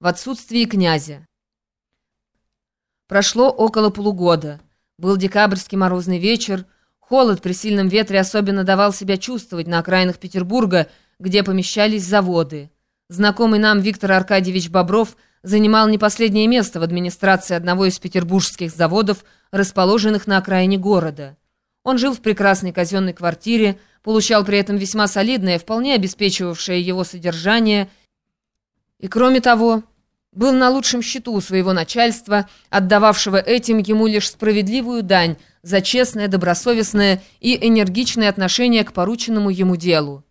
в отсутствии князя. Прошло около полугода. Был декабрьский морозный вечер. Холод при сильном ветре особенно давал себя чувствовать на окраинах Петербурга, где помещались заводы. Знакомый нам Виктор Аркадьевич Бобров занимал не последнее место в администрации одного из петербургских заводов, расположенных на окраине города. Он жил в прекрасной казенной квартире, получал при этом весьма солидное, вполне обеспечивавшее его содержание, и, кроме того, был на лучшем счету у своего начальства, отдававшего этим ему лишь справедливую дань за честное, добросовестное и энергичное отношение к порученному ему делу.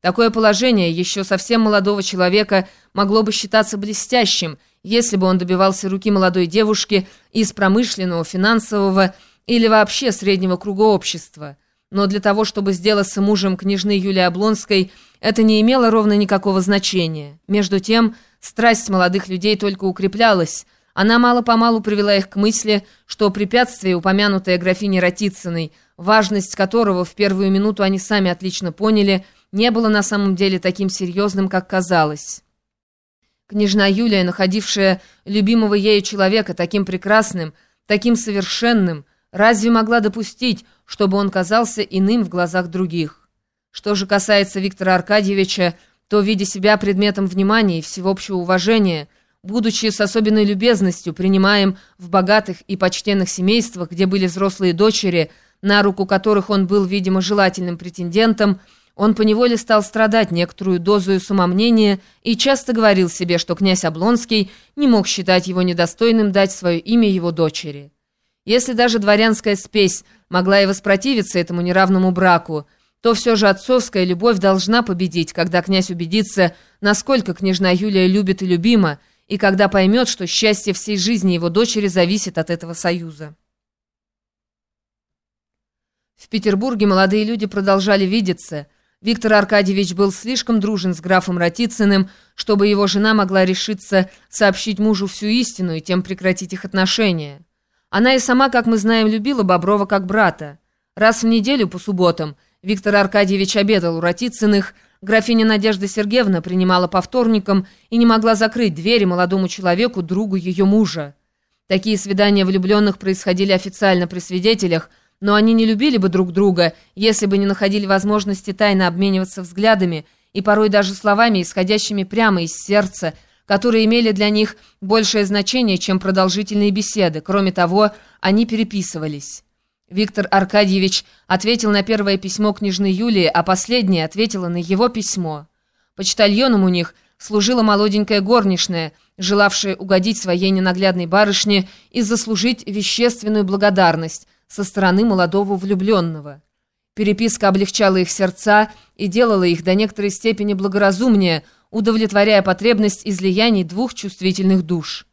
Такое положение еще совсем молодого человека могло бы считаться блестящим, если бы он добивался руки молодой девушки из промышленного, финансового или вообще среднего круга общества. Но для того, чтобы сделаться мужем княжны Юлии Облонской, это не имело ровно никакого значения. Между тем, Страсть молодых людей только укреплялась. Она мало-помалу привела их к мысли, что препятствие, упомянутое графиней Ратицыной, важность которого в первую минуту они сами отлично поняли, не было на самом деле таким серьезным, как казалось. Княжна Юлия, находившая любимого ею человека таким прекрасным, таким совершенным, разве могла допустить, чтобы он казался иным в глазах других? Что же касается Виктора Аркадьевича, то, видя себя предметом внимания и всеобщего уважения, будучи с особенной любезностью принимаем в богатых и почтенных семействах, где были взрослые дочери, на руку которых он был, видимо, желательным претендентом, он поневоле стал страдать некоторую дозу самомнения и часто говорил себе, что князь Облонский не мог считать его недостойным дать свое имя его дочери. Если даже дворянская спесь могла и воспротивиться этому неравному браку, то все же отцовская любовь должна победить, когда князь убедится, насколько княжна Юлия любит и любима, и когда поймет, что счастье всей жизни его дочери зависит от этого союза. В Петербурге молодые люди продолжали видеться. Виктор Аркадьевич был слишком дружен с графом Ратицыным, чтобы его жена могла решиться сообщить мужу всю истину и тем прекратить их отношения. Она и сама, как мы знаем, любила Боброва как брата. Раз в неделю по субботам – Виктор Аркадьевич обедал у Ратицыных, графиня Надежда Сергеевна принимала по вторникам и не могла закрыть двери молодому человеку, другу ее мужа. Такие свидания влюбленных происходили официально при свидетелях, но они не любили бы друг друга, если бы не находили возможности тайно обмениваться взглядами и порой даже словами, исходящими прямо из сердца, которые имели для них большее значение, чем продолжительные беседы. Кроме того, они переписывались. Виктор Аркадьевич ответил на первое письмо княжны Юлии, а последнее ответила на его письмо. Почтальоном у них служила молоденькая горничная, желавшая угодить своей ненаглядной барышне и заслужить вещественную благодарность со стороны молодого влюбленного. Переписка облегчала их сердца и делала их до некоторой степени благоразумнее, удовлетворяя потребность излияний двух чувствительных душ.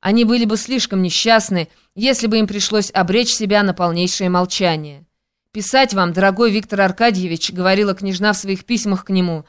Они были бы слишком несчастны, если бы им пришлось обречь себя на полнейшее молчание. «Писать вам, дорогой Виктор Аркадьевич», — говорила княжна в своих письмах к нему,